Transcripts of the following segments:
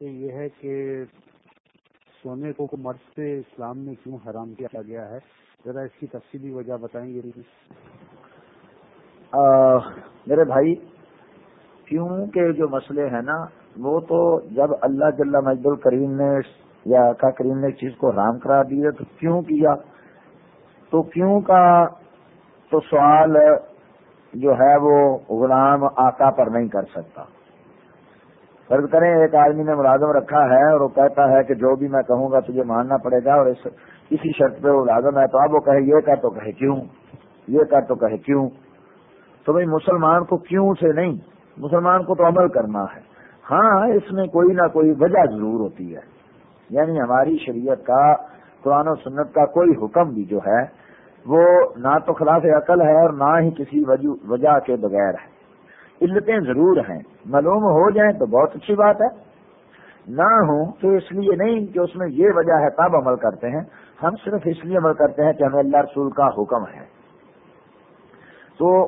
یہ ہے کہ سونے کو مرد سے اسلام میں کیوں حرام کیا گیا ہے؟ ذرا اس کی تفصیلی وجہ بتائیں گے میرے بھائی، کیوں کے جو مسئلے ہیں نا، وہ تو جب اللہ جل مجد الکریم نے یا کا کریم نے چیز کو حرام کرا دیا تو کیوں کیا؟ تو کیوں کا تو سوال جو ہے وہ غلام آقا پر نہیں کر سکتا۔ فرض کریں ایک آدمی نے ملازم رکھا ہے اور وہ کہتا ہے کہ جو بھی میں کہوں گا تجھے ماننا پڑے گا اور اس اسی شرط پہ وہ ملازم ہے تو اب وہ کہے یہ کر تو کہے کیوں؟ یہ کر تو کہے کیوں؟ تو بھائی مسلمان کو کیوں سے نہیں؟ مسلمان کو تو عمل کرنا ہے۔ ہاں اس میں کوئی نہ کوئی وجہ ضرور ہوتی ہے۔ یعنی ہماری شریعت کا، قرآن و سنت کا کوئی حکم بھی جو ہے، وہ نہ تو خلاف عقل ہے اور نہ ہی کسی وجہ کے بغیر ہے۔ علتیں ضرور ہیں۔ معلوم ہو جائیں تو بہت اچھی بات ہے۔ نہ ہوں تو اس لیے نہیں کہ اس میں یہ وجہ ہے تب عمل کرتے ہیں۔ ہم صرف اس لیے عمل کرتے ہیں کہ ہمیں اللہ رسول کا حکم ہے۔ تو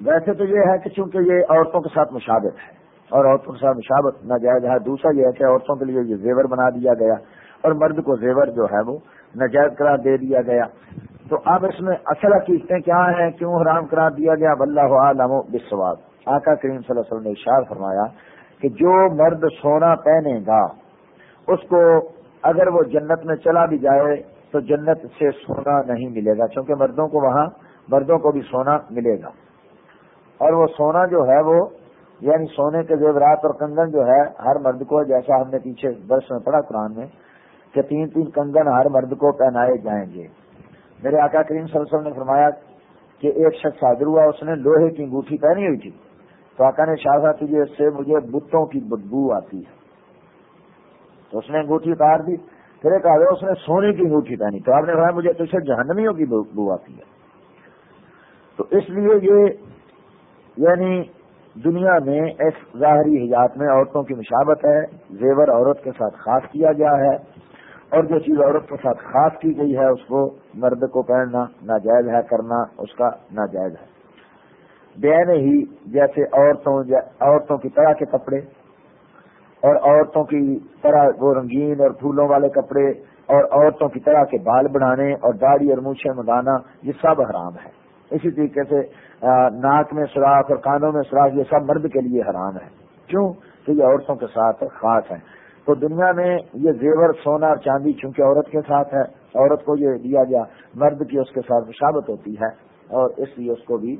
ویسے تو یہ ہے کہ چونکہ یہ عورتوں کے ساتھ مشابت ہے اور عورتوں کے ساتھ مشابت ناجائز ہے۔ دوسرا یہ ہے کہ عورتوں کے لیے یہ زیور بنا دیا گیا اور مرد کو زیور جو ہے وہ ناجائز قرار دے دیا گیا۔ تو اب اس میں اصل عقیدتیں کیا ہیں؟ کیوں حرام قرار دیا گیا؟ بلّہ عالم بسواد آقا کریم صلی اللہ علیہ وسلم نے اشار فرمایا کہ جو مرد سونا پہنے گا، اس کو اگر وہ جنت میں چلا بھی جائے تو جنت سے سونا نہیں ملے گا کیونکہ مردوں کو وہاں، مردوں کو بھی سونا ملے گا۔ اور وہ سونا جو ہے وہ یعنی سونے کے زیورات اور کنگن جو ہے، ہر مرد کو، جیسا ہم نے پیچھے برس میں پڑھا قرآن میں، کہ تین تین کنگن ہر مرد کو پہنائے جائیں گے۔ میرے آقا کریم صلی اللہ علیہ وسلم نے فرمایا کہ ایک شخص حاضر ہوا، اس نے لوہے کی انگوٹھی پہنی ہوئی تھی۔ تو آقا نے شاہ تجھے اس سے مجھے بتوں کی بدبو آتی ہے۔ تو اس نے انگوٹھی اتار دی۔ پھر ایک آگے اس نے سونے کی انگوٹھی پہنی۔ تو آپ نے کہا مجھے تو اسے جہنمیوں کی بدبو آتی ہے۔ تو اس لیے یہ یعنی دنیا میں اس ظاہری حجات میں عورتوں کی مشابت ہے۔ زیور عورت کے ساتھ خاص کیا گیا ہے۔ اور جو چیز عورت کے ساتھ خاص کی گئی ہے، اس کو مرد کو پہننا ناجائز ہے، کرنا اس کا ناجائز ہے۔ بین ہی جیسے عورتوں عورتوں کی طرح کے کپڑے اور عورتوں کی طرح وہ رنگین اور پھولوں والے کپڑے اور عورتوں کی طرح کے بال بڑھانے اور داڑھی اور مونچھیں منگانا یہ سب حرام ہے۔ اسی طریقے سے ناک میں سوراخ اور کانوں میں سوراخ، یہ سب مرد کے لیے حرام ہے۔ کیوں؟ کہ یہ عورتوں کے ساتھ خاص ہے تو دنیا میں یہ زیور، سونا اور چاندی چونکہ عورت کے ساتھ ہے، عورت کو یہ دیا گیا، مرد کی اس کے ساتھ مشابت ہوتی ہے اور اس لیے اس کو بھی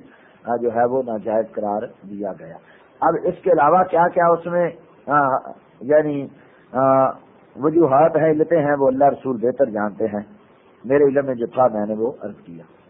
جو ہے وہ ناجائز قرار دیا گیا۔ اب اس کے علاوہ کیا کیا اس میں؟ یعنی وجوہات ہیں علتیں ہیں، وہ اللہ رسول بہتر جانتے ہیں۔ میرے علم میں جو تھا میں نے وہ عرض کیا۔